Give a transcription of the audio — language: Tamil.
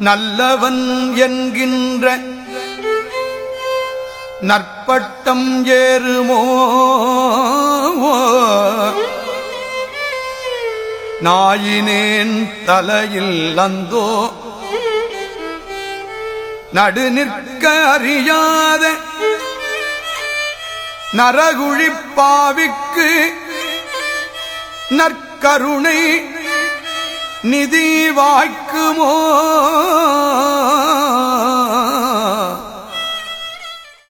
நல்லவன் என்கின்ற நற்பட்டம் ஏறுமோ? நாயினேன் தலையில் அந்தோ? நடு நிற்க அறியாத நரகுழிப்பாவிக்கு நற்கருணை நிதி வாய்க்குமோ?